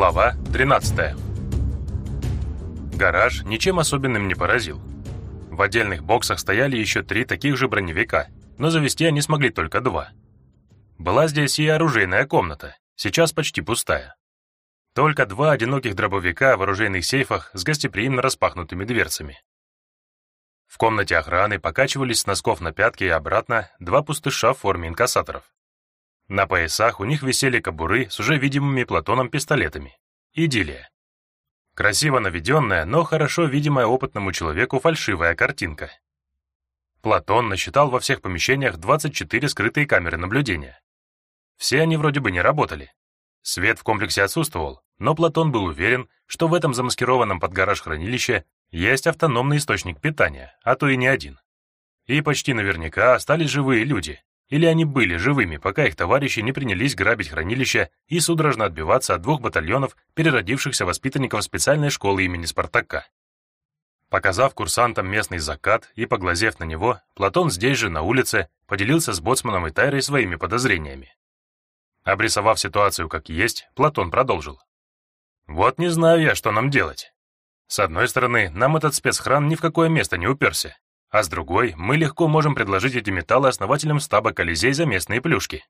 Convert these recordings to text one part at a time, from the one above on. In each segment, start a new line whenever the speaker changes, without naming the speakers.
Глава 13. Гараж ничем особенным не поразил. В отдельных боксах стояли еще три таких же броневика, но завести они смогли только два. Была здесь и оружейная комната, сейчас почти пустая. Только два одиноких дробовика в оружейных сейфах с гостеприимно распахнутыми дверцами. В комнате охраны покачивались с носков на пятки и обратно два пустыша в форме инкассаторов. На поясах у них висели кобуры с уже видимыми Платоном пистолетами. Идиллия. Красиво наведенная, но хорошо видимая опытному человеку фальшивая картинка. Платон насчитал во всех помещениях 24 скрытые камеры наблюдения. Все они вроде бы не работали. Свет в комплексе отсутствовал, но Платон был уверен, что в этом замаскированном под гараж хранилище есть автономный источник питания, а то и не один. И почти наверняка остались живые люди, или они были живыми, пока их товарищи не принялись грабить хранилище и судорожно отбиваться от двух батальонов переродившихся воспитанников специальной школы имени Спартака. Показав курсантам местный закат и поглазев на него, Платон здесь же, на улице, поделился с боцманом и Тайрой своими подозрениями. Обрисовав ситуацию как есть, Платон продолжил. «Вот не знаю я, что нам делать. С одной стороны, нам этот спецхран ни в какое место не уперся, а с другой, мы легко можем предложить эти металлы основателям стаба Колизей за местные плюшки.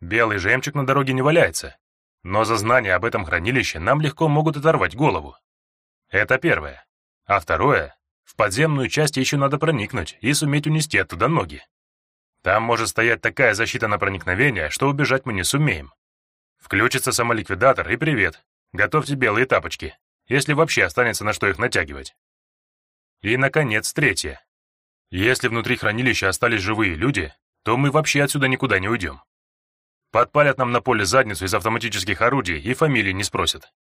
Белый жемчуг на дороге не валяется, но за знание об этом хранилище нам легко могут оторвать голову. Это первое. А второе, в подземную часть еще надо проникнуть и суметь унести оттуда ноги. Там может стоять такая защита на проникновение, что убежать мы не сумеем. Включится самоликвидатор и привет. Готовьте белые тапочки, если вообще останется на что их натягивать. И, наконец, третье. Если внутри хранилища остались живые люди, то мы вообще отсюда никуда не уйдем. Подпалят нам на поле задницу из автоматических орудий и фамилии не спросят.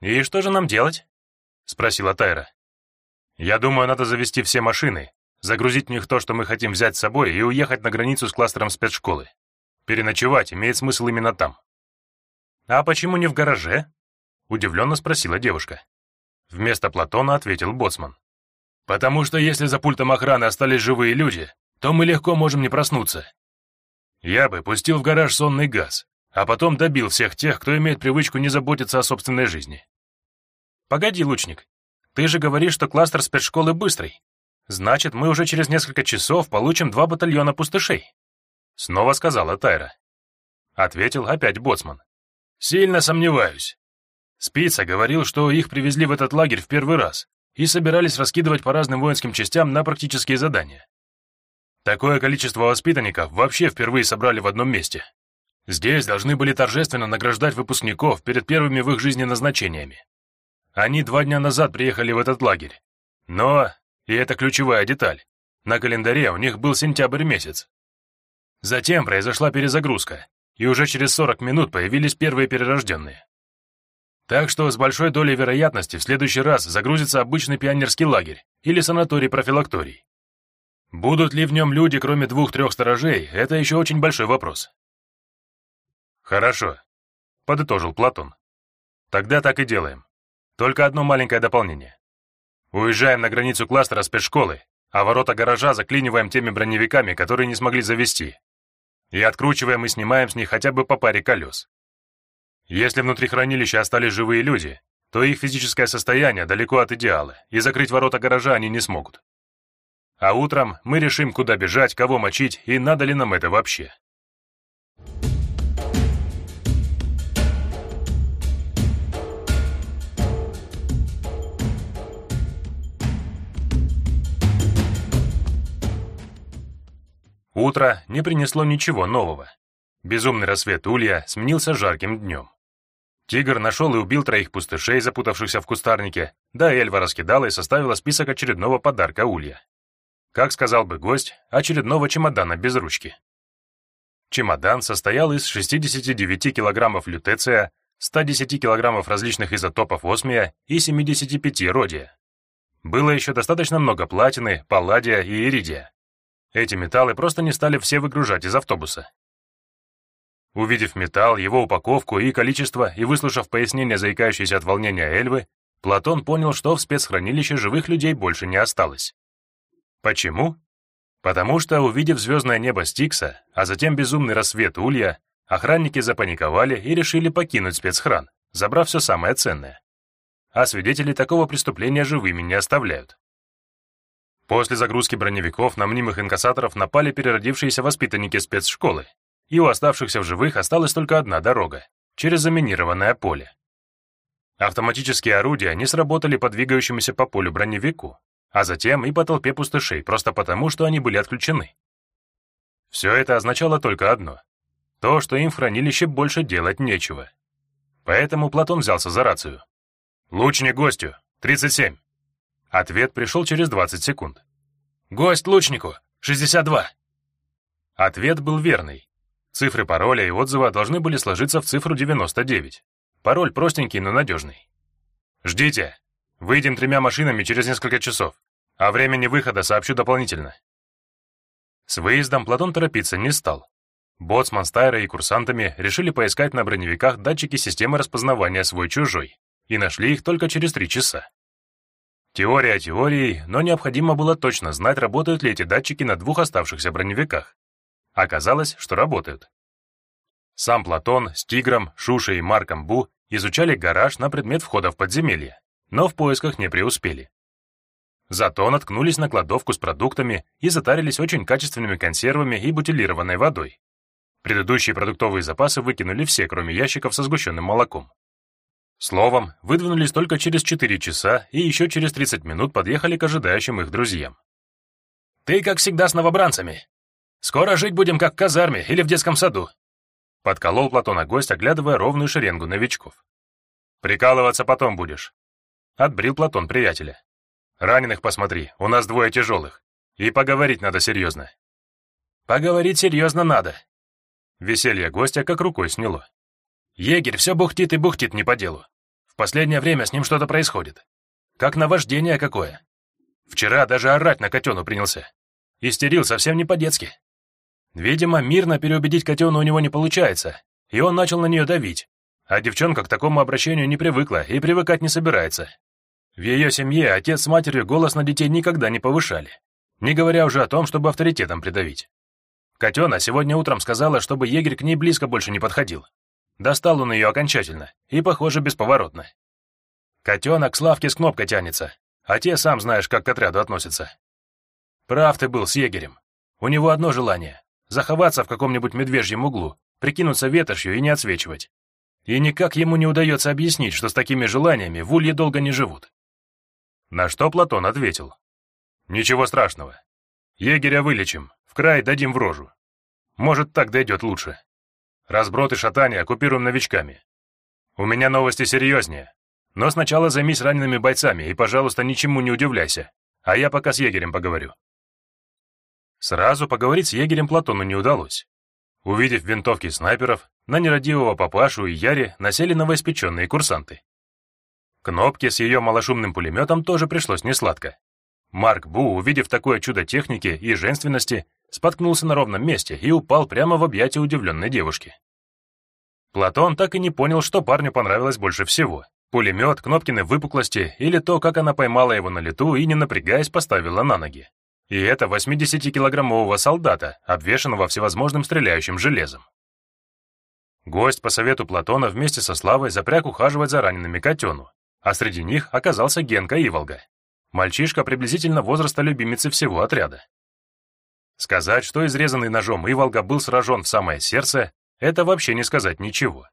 «И что же нам делать?» — спросила Тайра. «Я думаю, надо завести все машины, загрузить в них то, что мы хотим взять с собой, и уехать на границу с кластером спецшколы. Переночевать имеет смысл именно там». «А почему не в гараже?» — удивленно спросила девушка. Вместо Платона ответил Боцман. Потому что если за пультом охраны остались живые люди, то мы легко можем не проснуться. Я бы пустил в гараж сонный газ, а потом добил всех тех, кто имеет привычку не заботиться о собственной жизни. Погоди, лучник, ты же говоришь, что кластер спецшколы быстрый. Значит, мы уже через несколько часов получим два батальона пустышей. Снова сказала Тайра. Ответил опять боцман. Сильно сомневаюсь. Спица говорил, что их привезли в этот лагерь в первый раз, и собирались раскидывать по разным воинским частям на практические задания. Такое количество воспитанников вообще впервые собрали в одном месте. Здесь должны были торжественно награждать выпускников перед первыми в их жизни назначениями. Они два дня назад приехали в этот лагерь. Но, и это ключевая деталь, на календаре у них был сентябрь месяц. Затем произошла перезагрузка, и уже через 40 минут появились первые перерожденные. Так что с большой долей вероятности в следующий раз загрузится обычный пионерский лагерь или санаторий-профилакторий. Будут ли в нем люди, кроме двух-трех сторожей, это еще очень большой вопрос. Хорошо, подытожил Платон. Тогда так и делаем. Только одно маленькое дополнение. Уезжаем на границу кластера спецшколы, а ворота гаража заклиниваем теми броневиками, которые не смогли завести. И откручиваем и снимаем с них хотя бы по паре колес. Если внутри хранилища остались живые люди, то их физическое состояние далеко от идеала, и закрыть ворота гаража они не смогут. А утром мы решим, куда бежать, кого мочить и надо ли нам это вообще. Утро не принесло ничего нового. Безумный рассвет Улья сменился жарким днем. Тигр нашел и убил троих пустышей, запутавшихся в кустарнике, да Эльва раскидала и составила список очередного подарка Улья. Как сказал бы гость, очередного чемодана без ручки. Чемодан состоял из 69 килограммов лютеция, 110 килограммов различных изотопов осмия и 75 родия. Было еще достаточно много платины, палладия и иридия. Эти металлы просто не стали все выгружать из автобуса. Увидев металл, его упаковку и количество, и выслушав пояснение заикающейся от волнения Эльвы, Платон понял, что в спецхранилище живых людей больше не осталось. Почему? Потому что, увидев звездное небо Стикса, а затем безумный рассвет Улья, охранники запаниковали и решили покинуть спецхран, забрав все самое ценное. А свидетелей такого преступления живыми не оставляют. После загрузки броневиков на мнимых инкассаторов напали переродившиеся воспитанники спецшколы, и у оставшихся в живых осталась только одна дорога — через заминированное поле. Автоматические орудия не сработали по двигающемуся по полю броневику, а затем и по толпе пустышей, просто потому, что они были отключены. Все это означало только одно — то, что им в хранилище больше делать нечего. Поэтому Платон взялся за рацию. «Лучник гостю, 37». Ответ пришел через 20 секунд. «Гость лучнику, 62». Ответ был верный. Цифры пароля и отзыва должны были сложиться в цифру 99. Пароль простенький, но надежный. «Ждите. Выйдем тремя машинами через несколько часов. О времени выхода сообщу дополнительно». С выездом Платон торопиться не стал. Боцман с Тайрой и курсантами решили поискать на броневиках датчики системы распознавания свой-чужой и нашли их только через три часа. Теория теорией, но необходимо было точно знать, работают ли эти датчики на двух оставшихся броневиках. Оказалось, что работают. Сам Платон с Тигром, Шушей и Марком Бу изучали гараж на предмет входа в подземелье, но в поисках не преуспели. Зато наткнулись на кладовку с продуктами и затарились очень качественными консервами и бутилированной водой. Предыдущие продуктовые запасы выкинули все, кроме ящиков со сгущенным молоком. Словом, выдвинулись только через 4 часа и еще через 30 минут подъехали к ожидающим их друзьям. «Ты, как всегда, с новобранцами. Скоро жить будем, как в казарме или в детском саду», подколол Платона гость, оглядывая ровную шеренгу новичков. «Прикалываться потом будешь», — отбрил Платон приятеля. «Раненых посмотри, у нас двое тяжелых. И поговорить надо серьезно». «Поговорить серьезно надо». Веселье гостя как рукой сняло. Егерь все бухтит и бухтит не по делу. В последнее время с ним что-то происходит. Как наваждение какое. Вчера даже орать на котену принялся. Истерил совсем не по-детски. Видимо, мирно переубедить котену у него не получается, и он начал на нее давить. А девчонка к такому обращению не привыкла и привыкать не собирается. В ее семье отец с матерью голос на детей никогда не повышали, не говоря уже о том, чтобы авторитетом придавить. Котена сегодня утром сказала, чтобы егерь к ней близко больше не подходил, Достал он ее окончательно, и, похоже, бесповоротно. Котенок лавки с кнопкой тянется, а те, сам знаешь, как к отряду относятся. Прав ты был с егерем. У него одно желание — заховаться в каком-нибудь медвежьем углу, прикинуться ветошью и не отсвечивать. И никак ему не удается объяснить, что с такими желаниями в улье долго не живут. На что Платон ответил. «Ничего страшного. Егеря вылечим, в край дадим в рожу. Может, так дойдет лучше». Разброд и шатание оккупируем новичками. У меня новости серьезнее. Но сначала займись ранеными бойцами и, пожалуйста, ничему не удивляйся. А я пока с егерем поговорю». Сразу поговорить с егерем Платону не удалось. Увидев винтовки снайперов, на нерадивого папашу и Яре насели новоиспеченные курсанты. Кнопке с ее малошумным пулеметом тоже пришлось несладко. Марк Бу, увидев такое чудо техники и женственности, споткнулся на ровном месте и упал прямо в объятия удивленной девушки. Платон так и не понял, что парню понравилось больше всего. Пулемет, Кнопкины выпуклости или то, как она поймала его на лету и, не напрягаясь, поставила на ноги. И это 80-килограммового солдата, обвешанного всевозможным стреляющим железом. Гость по совету Платона вместе со Славой запряг ухаживать за ранеными котену, а среди них оказался Генка Иволга. Мальчишка приблизительно возраста любимицы всего отряда. Сказать, что изрезанный ножом Иволга был сражен в самое сердце, это вообще не сказать ничего.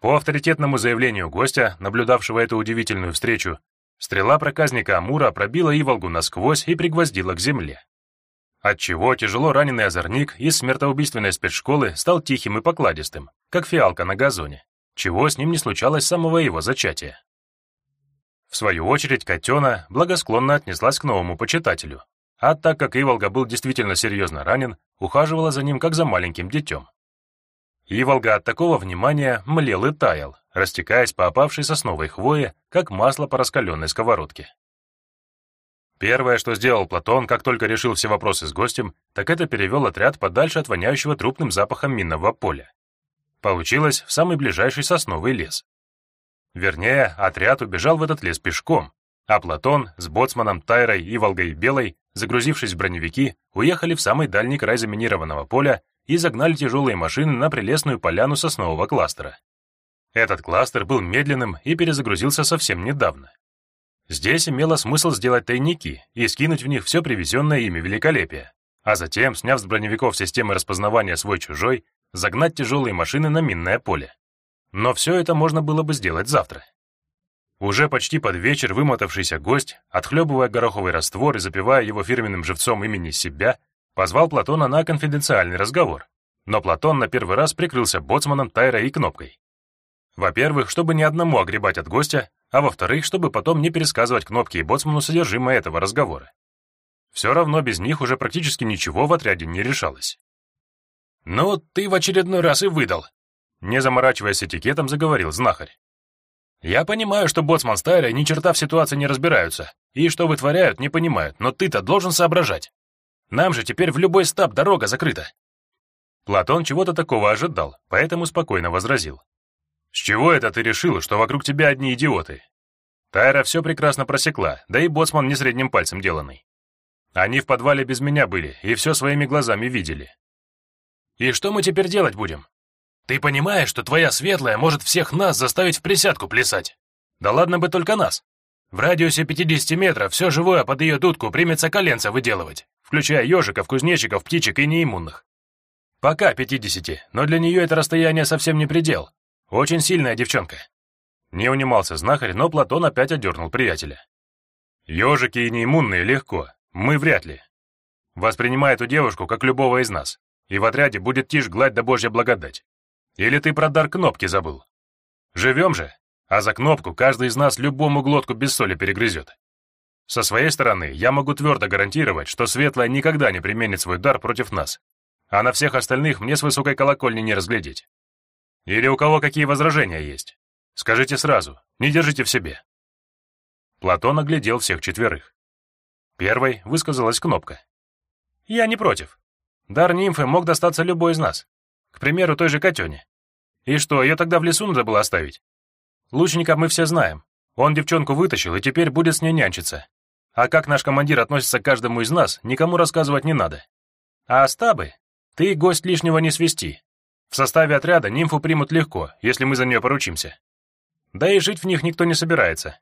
По авторитетному заявлению гостя, наблюдавшего эту удивительную встречу, стрела проказника Амура пробила Иволгу насквозь и пригвоздила к земле. Отчего тяжело раненый озорник из смертоубийственной спецшколы стал тихим и покладистым, как фиалка на газоне, чего с ним не случалось с самого его зачатия. В свою очередь, Котена благосклонно отнеслась к новому почитателю, а так как Иволга был действительно серьезно ранен, ухаживала за ним как за маленьким детем. Иволга от такого внимания млел и таял, растекаясь по опавшей сосновой хвое, как масло по раскаленной сковородке. Первое, что сделал Платон, как только решил все вопросы с гостем, так это перевел отряд подальше от воняющего трупным запахом минного поля. Получилось в самый ближайший сосновый лес. Вернее, отряд убежал в этот лес пешком, а Платон с боцманом Тайрой, и Белой загрузившись в броневики, уехали в самый дальний край заминированного поля и загнали тяжелые машины на прелестную поляну соснового кластера. Этот кластер был медленным и перезагрузился совсем недавно. Здесь имело смысл сделать тайники и скинуть в них все привезенное ими великолепие, а затем, сняв с броневиков системы распознавания свой-чужой, загнать тяжелые машины на минное поле. Но все это можно было бы сделать завтра. Уже почти под вечер вымотавшийся гость, отхлебывая гороховый раствор и запивая его фирменным живцом имени себя, позвал Платона на конфиденциальный разговор. Но Платон на первый раз прикрылся боцманом, тайрой и кнопкой. Во-первых, чтобы ни одному огребать от гостя, а во-вторых, чтобы потом не пересказывать кнопке и боцману содержимое этого разговора. Все равно без них уже практически ничего в отряде не решалось. «Ну, ты в очередной раз и выдал», — не заморачиваясь этикетом, заговорил знахарь. «Я понимаю, что боцман с Тайрой ни черта в ситуации не разбираются, и что вытворяют, не понимают, но ты-то должен соображать. Нам же теперь в любой стаб дорога закрыта». Платон чего-то такого ожидал, поэтому спокойно возразил. «С чего это ты решил, что вокруг тебя одни идиоты?» Тайра все прекрасно просекла, да и боцман не средним пальцем деланный. Они в подвале без меня были и все своими глазами видели. «И что мы теперь делать будем? Ты понимаешь, что твоя светлая может всех нас заставить в присядку плясать? Да ладно бы только нас. В радиусе 50 метров все живое под ее дудку примется коленца выделывать, включая ежиков, кузнечиков, птичек и неиммунных. Пока 50, но для нее это расстояние совсем не предел. Очень сильная девчонка. Не унимался знахарь, но Платон опять одернул приятеля. Ежики и неиммунные легко, мы вряд ли. Воспринимай эту девушку, как любого из нас, и в отряде будет тишь гладь да божья благодать. Или ты про дар кнопки забыл? Живем же, а за кнопку каждый из нас любому глотку без соли перегрызет. Со своей стороны, я могу твердо гарантировать, что Светлая никогда не применит свой дар против нас, а на всех остальных мне с высокой колокольни не разглядеть. Или у кого какие возражения есть? Скажите сразу, не держите в себе. Платон оглядел всех четверых. Первой высказалась Кнопка. «Я не против. Дар нимфы мог достаться любой из нас. К примеру, той же Котене. И что, ее тогда в лесу надо было оставить? Лучника мы все знаем. Он девчонку вытащил и теперь будет с ней нянчиться. А как наш командир относится к каждому из нас, никому рассказывать не надо. А стабы? Ты гость лишнего не свести. В составе отряда нимфу примут легко, если мы за нее поручимся. Да и жить в них никто не собирается.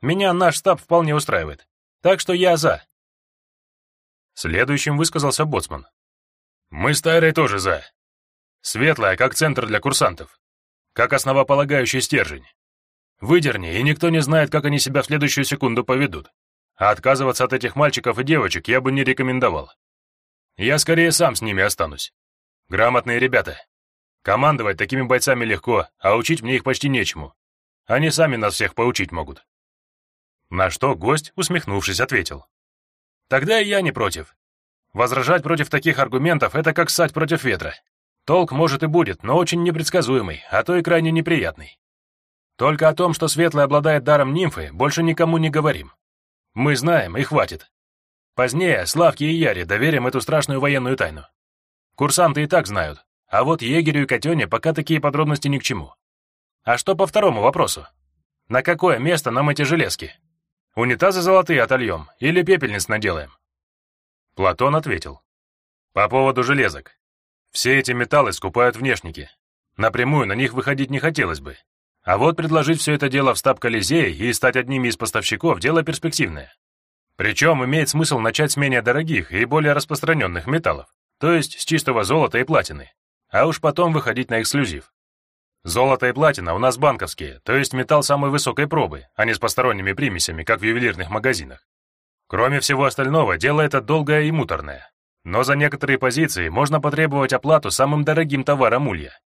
Меня наш стаб вполне устраивает. Так что я за. Следующим высказался боцман. Мы с тоже за. Светлая, как центр для курсантов. Как основополагающий стержень. Выдерни, и никто не знает, как они себя в следующую секунду поведут. А отказываться от этих мальчиков и девочек я бы не рекомендовал. Я скорее сам с ними останусь. Грамотные ребята. Командовать такими бойцами легко, а учить мне их почти нечему. Они сами нас всех поучить могут. На что гость, усмехнувшись, ответил. «Тогда и я не против. Возражать против таких аргументов — это как ссать против ветра. Толк может и будет, но очень непредсказуемый, а то и крайне неприятный. Только о том, что Светлый обладает даром нимфы, больше никому не говорим. Мы знаем, и хватит. Позднее Славке и Яре доверим эту страшную военную тайну. Курсанты и так знают, а вот егерю и котене пока такие подробности ни к чему. А что по второму вопросу? На какое место нам эти железки? Унитазы золотые отольем или пепельниц наделаем?» Платон ответил. «По поводу железок. Все эти металлы скупают внешники. Напрямую на них выходить не хотелось бы. А вот предложить все это дело в стаб Колизея и стать одними из поставщиков – дело перспективное. Причем имеет смысл начать с менее дорогих и более распространенных металлов, то есть с чистого золота и платины, а уж потом выходить на эксклюзив. Золото и платина у нас банковские, то есть металл самой высокой пробы, а не с посторонними примесями, как в ювелирных магазинах. Кроме всего остального, дело это долгое и муторное. Но за некоторые позиции можно потребовать оплату самым дорогим товаром улья.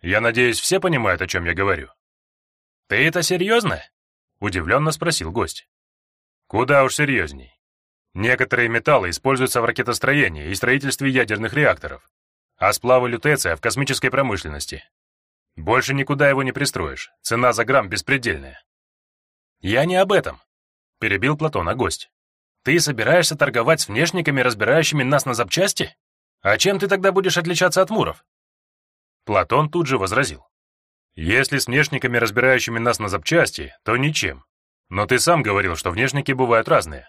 Я надеюсь, все понимают, о чем я говорю. «Ты это серьезно?» — удивленно спросил гость. «Куда уж серьезней. Некоторые металлы используются в ракетостроении и строительстве ядерных реакторов, а сплавы лютеция в космической промышленности. Больше никуда его не пристроишь, цена за грамм беспредельная. Я не об этом, перебил Платона гость. Ты собираешься торговать с внешниками, разбирающими нас на запчасти? А чем ты тогда будешь отличаться от муров? Платон тут же возразил. Если с внешниками, разбирающими нас на запчасти, то ничем. Но ты сам говорил, что внешники бывают разные.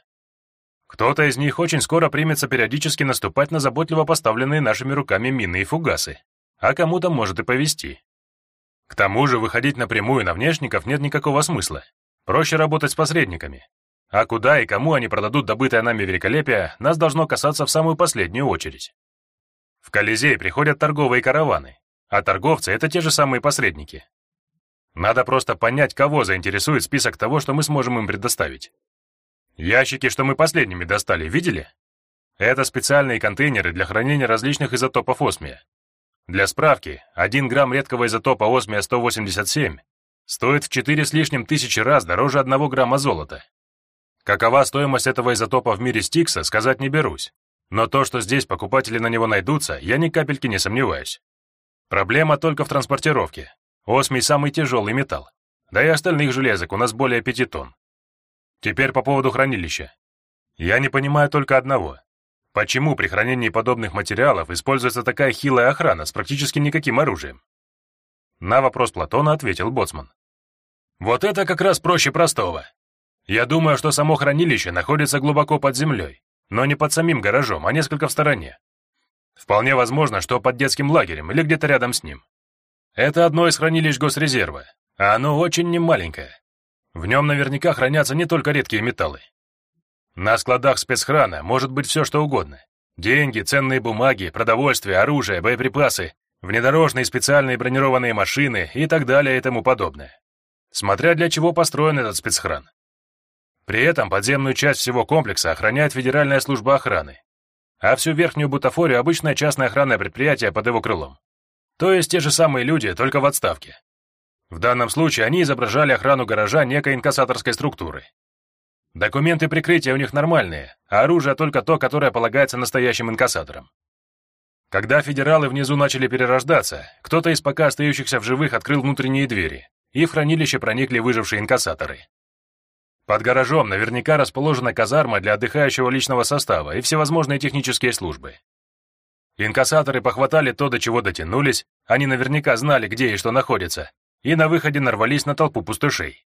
Кто-то из них очень скоро примется периодически наступать на заботливо поставленные нашими руками мины и фугасы, а кому-то может и повести. К тому же выходить напрямую на внешников нет никакого смысла. Проще работать с посредниками. А куда и кому они продадут добытое нами великолепие, нас должно касаться в самую последнюю очередь. В Колизей приходят торговые караваны, а торговцы — это те же самые посредники. Надо просто понять, кого заинтересует список того, что мы сможем им предоставить. Ящики, что мы последними достали, видели? Это специальные контейнеры для хранения различных изотопов осмия. Для справки, 1 грамм редкого изотопа осмия-187 стоит в 4 с лишним тысячи раз дороже 1 грамма золота. Какова стоимость этого изотопа в мире Стикса, сказать не берусь. Но то, что здесь покупатели на него найдутся, я ни капельки не сомневаюсь. Проблема только в транспортировке. Осмий — самый тяжелый металл. Да и остальных железок у нас более пяти тонн. Теперь по поводу хранилища. Я не понимаю только одного. Почему при хранении подобных материалов используется такая хилая охрана с практически никаким оружием? На вопрос Платона ответил Боцман. Вот это как раз проще простого. Я думаю, что само хранилище находится глубоко под землей, но не под самим гаражом, а несколько в стороне. Вполне возможно, что под детским лагерем или где-то рядом с ним. Это одно из хранилищ госрезерва, а оно очень немаленькое. В нем наверняка хранятся не только редкие металлы. На складах спецхрана может быть все, что угодно. Деньги, ценные бумаги, продовольствие, оружие, боеприпасы, внедорожные специальные бронированные машины и так далее и тому подобное. Смотря для чего построен этот спецхран. При этом подземную часть всего комплекса охраняет Федеральная служба охраны, а всю верхнюю бутафорию обычное частное охранное предприятие под его крылом. То есть те же самые люди, только в отставке. В данном случае они изображали охрану гаража некой инкассаторской структуры. Документы прикрытия у них нормальные, а оружие только то, которое полагается настоящим инкассаторам. Когда федералы внизу начали перерождаться, кто-то из пока остающихся в живых открыл внутренние двери, и в хранилище проникли выжившие инкассаторы. Под гаражом наверняка расположена казарма для отдыхающего личного состава и всевозможные технические службы. Инкассаторы похватали то, до чего дотянулись, они наверняка знали, где и что находится, и на выходе нарвались на толпу пустышей.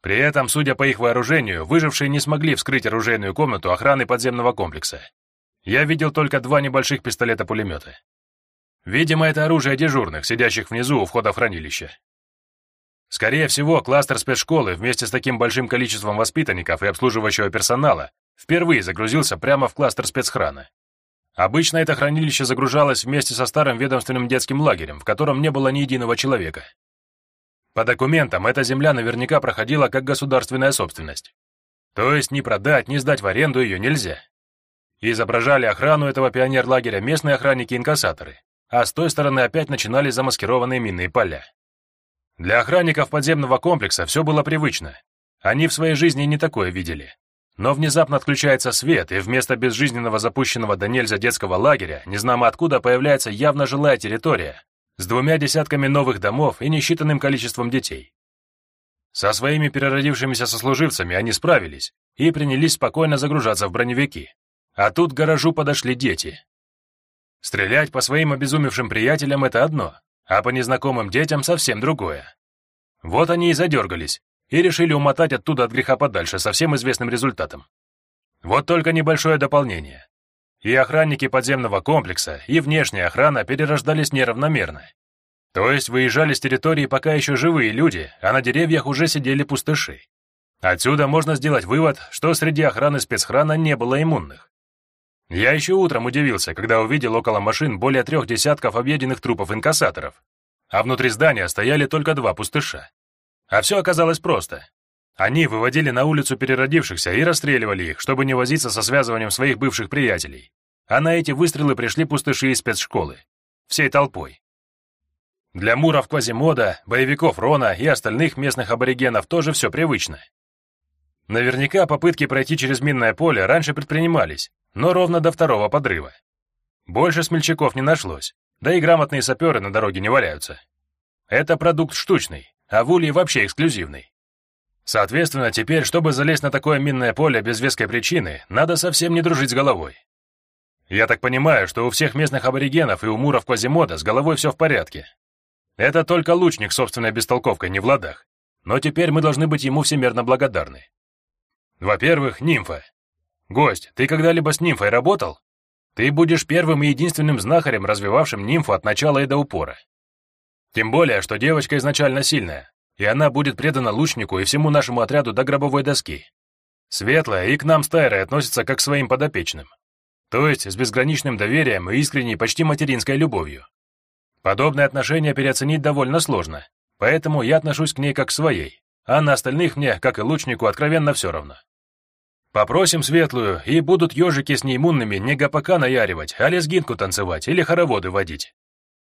При этом, судя по их вооружению, выжившие не смогли вскрыть оружейную комнату охраны подземного комплекса. Я видел только два небольших пистолета-пулемета. Видимо, это оружие дежурных, сидящих внизу у входа в хранилище. Скорее всего, кластер спецшколы вместе с таким большим количеством воспитанников и обслуживающего персонала впервые загрузился прямо в кластер спецхрана. Обычно это хранилище загружалось вместе со старым ведомственным детским лагерем, в котором не было ни единого человека. По документам, эта земля наверняка проходила как государственная собственность. То есть ни продать, ни сдать в аренду ее нельзя. Изображали охрану этого пионер-лагеря местные охранники-инкассаторы, а с той стороны опять начинались замаскированные минные поля. Для охранников подземного комплекса все было привычно. Они в своей жизни не такое видели. Но внезапно отключается свет, и вместо безжизненного запущенного до нельзя детского лагеря, незнамо откуда появляется явно жилая территория, с двумя десятками новых домов и несчитанным количеством детей. Со своими переродившимися сослуживцами они справились и принялись спокойно загружаться в броневики. А тут к гаражу подошли дети. Стрелять по своим обезумевшим приятелям — это одно, а по незнакомым детям совсем другое. Вот они и задергались, и решили умотать оттуда от греха подальше со всем известным результатом. Вот только небольшое дополнение. И охранники подземного комплекса, и внешняя охрана перерождались неравномерно. То есть выезжали с территории пока еще живые люди, а на деревьях уже сидели пустыши. Отсюда можно сделать вывод, что среди охраны спецхрана не было иммунных. Я еще утром удивился, когда увидел около машин более трех десятков объеденных трупов инкассаторов, а внутри здания стояли только два пустыша. А все оказалось просто. Они выводили на улицу переродившихся и расстреливали их, чтобы не возиться со связыванием своих бывших приятелей. А на эти выстрелы пришли пустыши из спецшколы. Всей толпой. Для муров Квазимода, боевиков Рона и остальных местных аборигенов тоже все привычно. Наверняка попытки пройти через минное поле раньше предпринимались, но ровно до второго подрыва. Больше смельчаков не нашлось, да и грамотные саперы на дороге не валяются. Это продукт штучный, а в Улье вообще эксклюзивный. Соответственно, теперь, чтобы залезть на такое минное поле без веской причины, надо совсем не дружить с головой. Я так понимаю, что у всех местных аборигенов и у муров Квазимода с головой все в порядке. Это только лучник собственной бестолковкой не в ладах. Но теперь мы должны быть ему всемерно благодарны. Во-первых, нимфа. Гость, ты когда-либо с нимфой работал? Ты будешь первым и единственным знахарем, развивавшим нимфу от начала и до упора. Тем более, что девочка изначально сильная, и она будет предана лучнику и всему нашему отряду до гробовой доски. Светлая и к нам с Тайрой относится как к своим подопечным. То есть с безграничным доверием и искренней, почти материнской любовью. Подобное отношение переоценить довольно сложно, поэтому я отношусь к ней как к своей, а на остальных мне, как и лучнику, откровенно все равно. Попросим светлую, и будут ежики с неиммунными не гопака наяривать, а лезгинку танцевать или хороводы водить.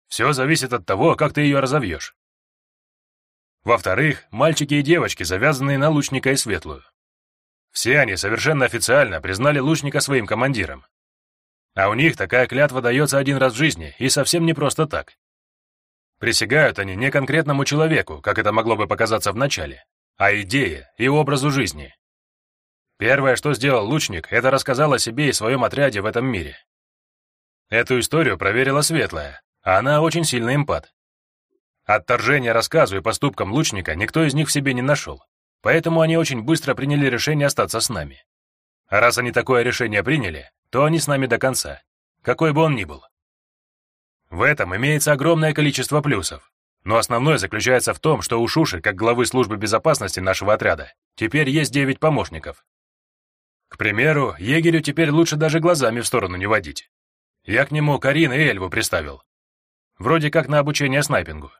Все зависит от того, как ты ее разовьешь. Во-вторых, мальчики и девочки, завязанные на лучника и светлую. Все они совершенно официально признали лучника своим командиром. А у них такая клятва дается один раз в жизни, и совсем не просто так. Присягают они не конкретному человеку, как это могло бы показаться в начале, а идее и образу жизни. Первое, что сделал лучник, это рассказал о себе и своем отряде в этом мире. Эту историю проверила Светлая, а она очень сильный эмпат. Отторжения рассказу и поступкам лучника никто из них в себе не нашел, поэтому они очень быстро приняли решение остаться с нами. А раз они такое решение приняли, то они с нами до конца, какой бы он ни был. В этом имеется огромное количество плюсов, но основное заключается в том, что у Шуши, как главы службы безопасности нашего отряда, теперь есть девять помощников, к примеру, егерю теперь лучше даже глазами в сторону не водить. Я к нему Карин и Эльву приставил. Вроде как на обучение снайпингу.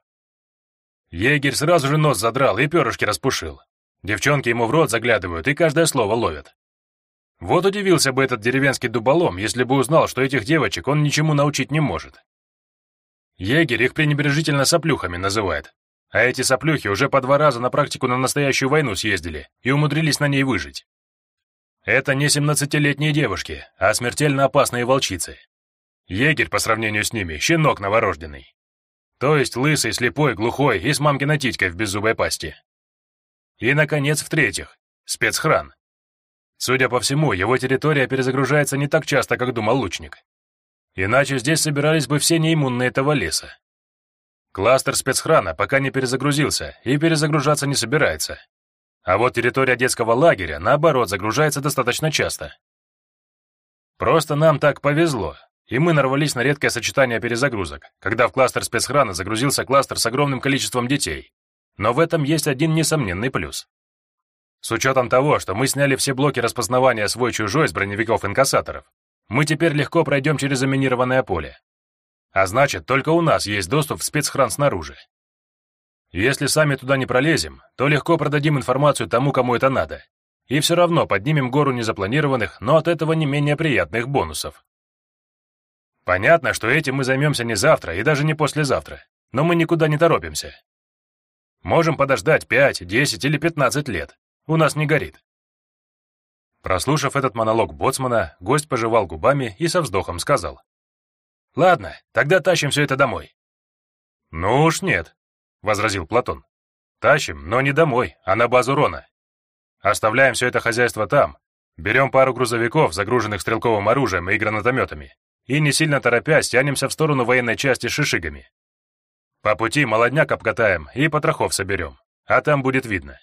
Егерь сразу же нос задрал и перышки распушил. Девчонки ему в рот заглядывают и каждое слово ловят. Вот удивился бы этот деревенский дуболом, если бы узнал, что этих девочек он ничему научить не может. Егерь их пренебрежительно соплюхами называет, а эти соплюхи уже по два раза на практику на настоящую войну съездили и умудрились на ней выжить. Это не семнадцатилетние девушки, а смертельно опасные волчицы. Егерь по сравнению с ними — щенок новорожденный. То есть лысый, слепой, глухой и с мамкиной титькой в беззубой пасти. И, наконец, в-третьих, спецхран. Судя по всему, его территория перезагружается не так часто, как думал лучник. Иначе здесь собирались бы все неиммунные этого леса. Кластер спецхрана пока не перезагрузился и перезагружаться не собирается, а вот территория детского лагеря, наоборот, загружается достаточно часто. Просто нам так повезло, и мы нарвались на редкое сочетание перезагрузок, когда в кластер спецхрана загрузился кластер с огромным количеством детей. Но в этом есть один несомненный плюс. С учетом того, что мы сняли все блоки распознавания свой-чужой с броневиков-инкассаторов, мы теперь легко пройдем через заминированное поле. А значит, только у нас есть доступ в спецхран снаружи. Если сами туда не пролезем, то легко продадим информацию тому, кому это надо. И все равно поднимем гору незапланированных, но от этого не менее приятных бонусов. Понятно, что этим мы займемся не завтра и даже не послезавтра, но мы никуда не торопимся. Можем подождать 5, 10 или 15 лет. У нас не горит. Прослушав этот монолог боцмана, гость пожевал губами и со вздохом сказал. «Ладно, тогда тащим все это домой». «Ну уж нет», — возразил Платон. «Тащим, но не домой, а на базу Рона. Оставляем все это хозяйство там, берем пару грузовиков, загруженных стрелковым оружием и гранатометами, и не сильно торопясь тянемся в сторону военной части шишигами. По пути молодняк обкатаем и потрохов соберем, а там будет видно».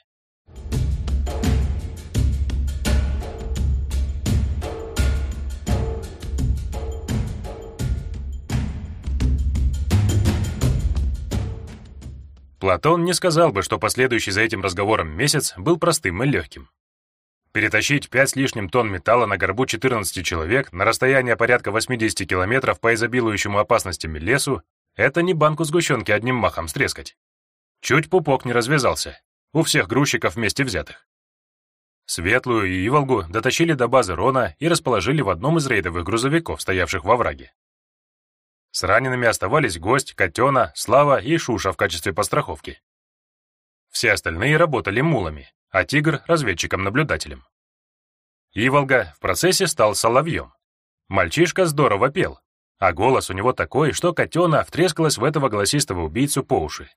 Платон не сказал бы, что последующий за этим разговором месяц был простым и легким. Перетащить пять с лишним тонн металла на горбу 14 человек на расстояние порядка 80 километров по изобилующему опасностями лесу — это не банку сгущенки одним махом стрескать. Чуть пупок не развязался. У всех грузчиков вместе взятых. Светлую и Иволгу дотащили до базы Рона и расположили в одном из рейдовых грузовиков, стоявших во враге. С ранеными оставались гость, Котена, Слава и Шуша в качестве постраховки. Все остальные работали мулами, а Тигр — разведчиком-наблюдателем. Иволга в процессе стал соловьем. Мальчишка здорово пел, а голос у него такой, что Котена втрескалась в этого голосистого убийцу по уши.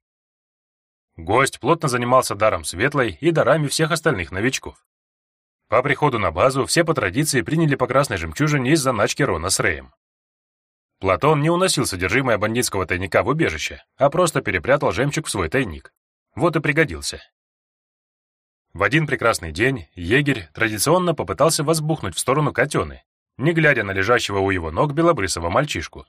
Гость плотно занимался даром светлой и дарами всех остальных новичков. По приходу на базу все по традиции приняли по красной жемчужине из заначки Рона с Рэем. Платон не уносил содержимое бандитского тайника в убежище, а просто перепрятал жемчуг в свой тайник. Вот и пригодился. В один прекрасный день егерь традиционно попытался возбухнуть в сторону котены, не глядя на лежащего у его ног белобрысого мальчишку.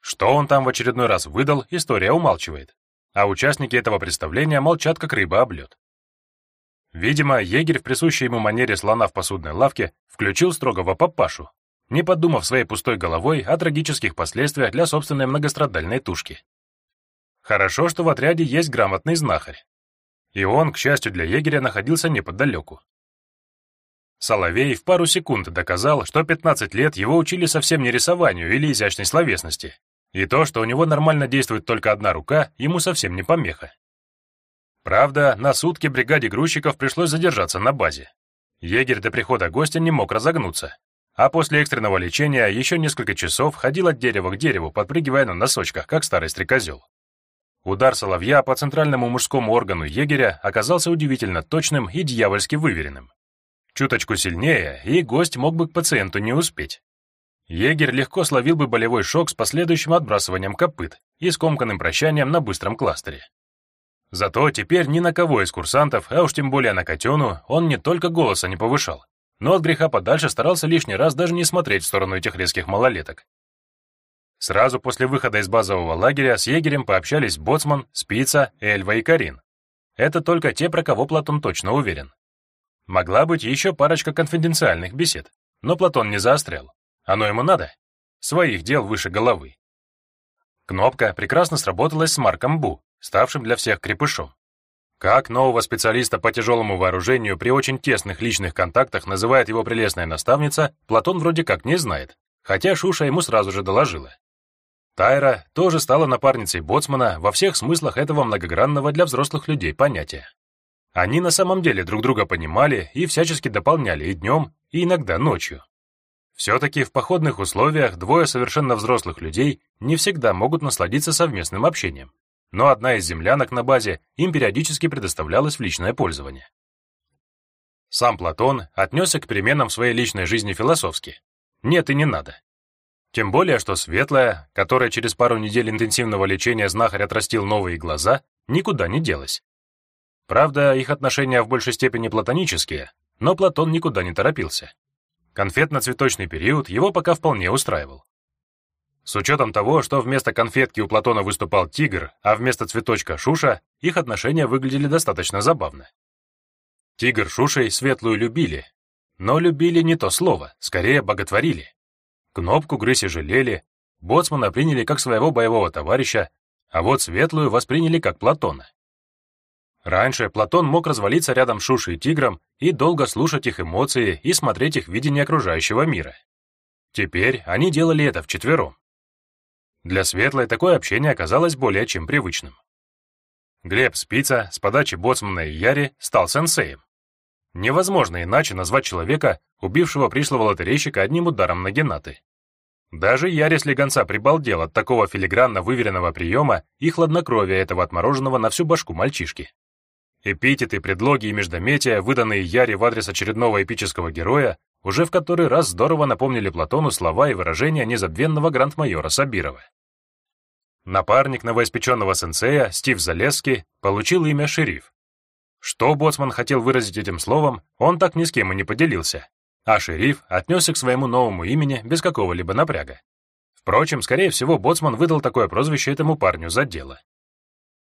Что он там в очередной раз выдал, история умалчивает, а участники этого представления молчат, как рыба об лед. Видимо, егерь в присущей ему манере слона в посудной лавке включил строгого папашу, не подумав своей пустой головой о трагических последствиях для собственной многострадальной тушки. Хорошо, что в отряде есть грамотный знахарь. И он, к счастью для егеря, находился неподалеку. Соловей в пару секунд доказал, что 15 лет его учили совсем не рисованию или изящной словесности, и то, что у него нормально действует только одна рука, ему совсем не помеха. Правда, на сутки бригаде грузчиков пришлось задержаться на базе. Егерь до прихода гостя не мог разогнуться, а после экстренного лечения еще несколько часов ходил от дерева к дереву, подпрыгивая на носочках, как старый стрекозел. Удар соловья по центральному мужскому органу егеря оказался удивительно точным и дьявольски выверенным. Чуточку сильнее, и гость мог бы к пациенту не успеть. Егерь легко словил бы болевой шок с последующим отбрасыванием копыт и скомканным прощанием на быстром кластере. Зато теперь ни на кого из курсантов, а уж тем более на Котену, он не только голоса не повышал, но от греха подальше старался лишний раз даже не смотреть в сторону этих резких малолеток. Сразу после выхода из базового лагеря с егерем пообщались Боцман, Спица, Эльва и Карин. Это только те, про кого Платон точно уверен. Могла быть еще парочка конфиденциальных бесед, но Платон не заострял. Оно ему надо. Своих дел выше головы. Кнопка прекрасно сработалась с Марком Бу, ставшим для всех крепышом. Как нового специалиста по тяжелому вооружению при очень тесных личных контактах называет его прелестная наставница, Платон вроде как не знает, хотя Шуша ему сразу же доложила. Тайра тоже стала напарницей боцмана во всех смыслах этого многогранного для взрослых людей понятия. Они на самом деле друг друга понимали и всячески дополняли и днем, и иногда ночью. Все-таки в походных условиях двое совершенно взрослых людей не всегда могут насладиться совместным общением, но одна из землянок на базе им периодически предоставлялась в личное пользование. Сам Платон отнесся к переменам в своей личной жизни философски. Нет и не надо. Тем более, что Светлая, которая через пару недель интенсивного лечения знахарь отрастил новые глаза, никуда не делась. Правда, их отношения в большей степени платонические, но Платон никуда не торопился. Конфетно-цветочный период его пока вполне устраивал. С учетом того, что вместо конфетки у Платона выступал тигр, а вместо цветочка Шуша, их отношения выглядели достаточно забавно. Тигр Шушей Светлую любили, но любили не то слово, скорее боготворили. Кнопку грысь и жалели, боцмана приняли как своего боевого товарища, а вот Светлую восприняли как Платона. Раньше Платон мог развалиться рядом с Шушей и Тигром и долго слушать их эмоции и смотреть их видение окружающего мира. Теперь они делали это вчетвером. Для Светлой такое общение оказалось более чем привычным. Глеб Спица с подачи боцмана и Яри стал сенсеем. Невозможно иначе назвать человека, убившего пришлого лотерейщика одним ударом на генаты. Даже Яри слегонца прибалдел от такого филигранно выверенного приема и хладнокровия этого отмороженного на всю башку мальчишки. Эпитеты, предлоги и междометия, выданные Яре в адрес очередного эпического героя, уже в который раз здорово напомнили Платону слова и выражения незабвенного гранд-майора Сабирова. Напарник новоиспеченного сенсея, Стив Залесский, получил имя Шериф, что Боцман хотел выразить этим словом, он так ни с кем и не поделился, а шериф отнесся к своему новому имени без какого-либо напряга. Впрочем, скорее всего, Боцман выдал такое прозвище этому парню за дело.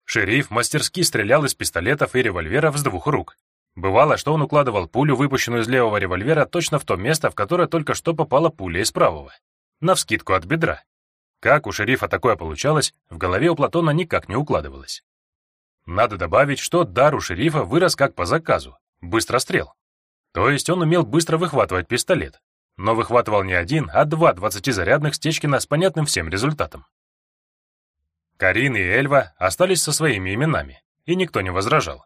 Шериф мастерски стрелял из пистолетов и револьверов с двух рук. Бывало, что он укладывал пулю, выпущенную из левого револьвера, точно в то место, в которое только что попала пуля из правого. Навскидку от бедра. Как у шерифа такое получалось, в голове у Платона никак не укладывалось. Надо добавить, что дар у шерифа вырос как по заказу, быстрострел. То есть он умел быстро выхватывать пистолет, но выхватывал не один, а два двадцатизарядных Стечкина с понятным всем результатом. Карин и Эльва остались со своими именами, и никто не возражал.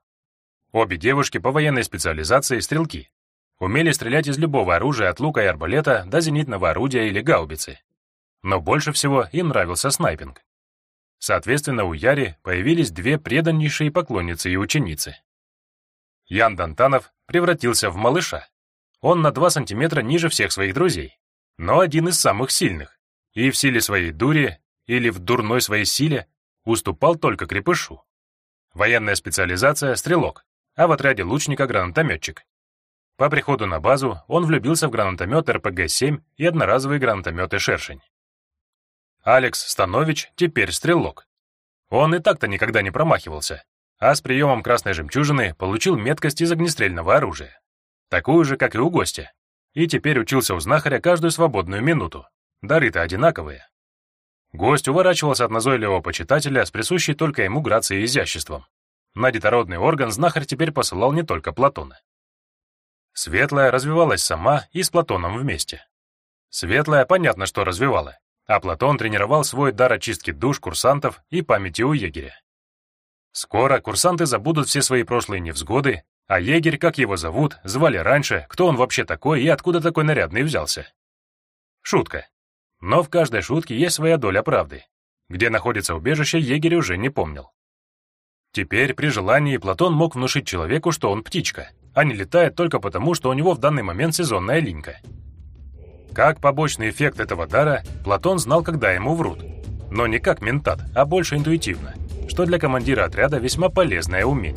Обе девушки по военной специализации стрелки. Умели стрелять из любого оружия от лука и арбалета до зенитного орудия или гаубицы. Но больше всего им нравился снайпинг. Соответственно, у Яри появились две преданнейшие поклонницы и ученицы. Ян Дантанов превратился в малыша. Он на два сантиметра ниже всех своих друзей, но один из самых сильных, и в силе своей дури или в дурной своей силе уступал только крепышу. Военная специализация — стрелок, а в отряде лучника — гранатометчик. По приходу на базу он влюбился в гранатомет РПГ-7 и одноразовые гранатометы «Шершень». Алекс Станович теперь стрелок. Он и так-то никогда не промахивался, а с приемом красной жемчужины получил меткость из огнестрельного оружия. Такую же, как и у гостя. И теперь учился у знахаря каждую свободную минуту. Дары-то одинаковые. Гость уворачивался от назойливого почитателя с присущей только ему грацией и изяществом. На детородный орган знахарь теперь посылал не только Платона. Светлая развивалась сама и с Платоном вместе. Светлая, понятно, что развивала, а Платон тренировал свой дар очистки душ курсантов и памяти у егеря. Скоро курсанты забудут все свои прошлые невзгоды, а егерь, как его зовут, звали раньше, кто он вообще такой и откуда такой нарядный взялся. Шутка. Но в каждой шутке есть своя доля правды. Где находится убежище, егерь уже не помнил. Теперь, при желании, Платон мог внушить человеку, что он птичка, а не летает только потому, что у него в данный момент сезонная линька. Как побочный эффект этого дара, Платон знал, когда ему врут. Но не как ментат, а больше интуитивно, что для командира отряда весьма полезное умение.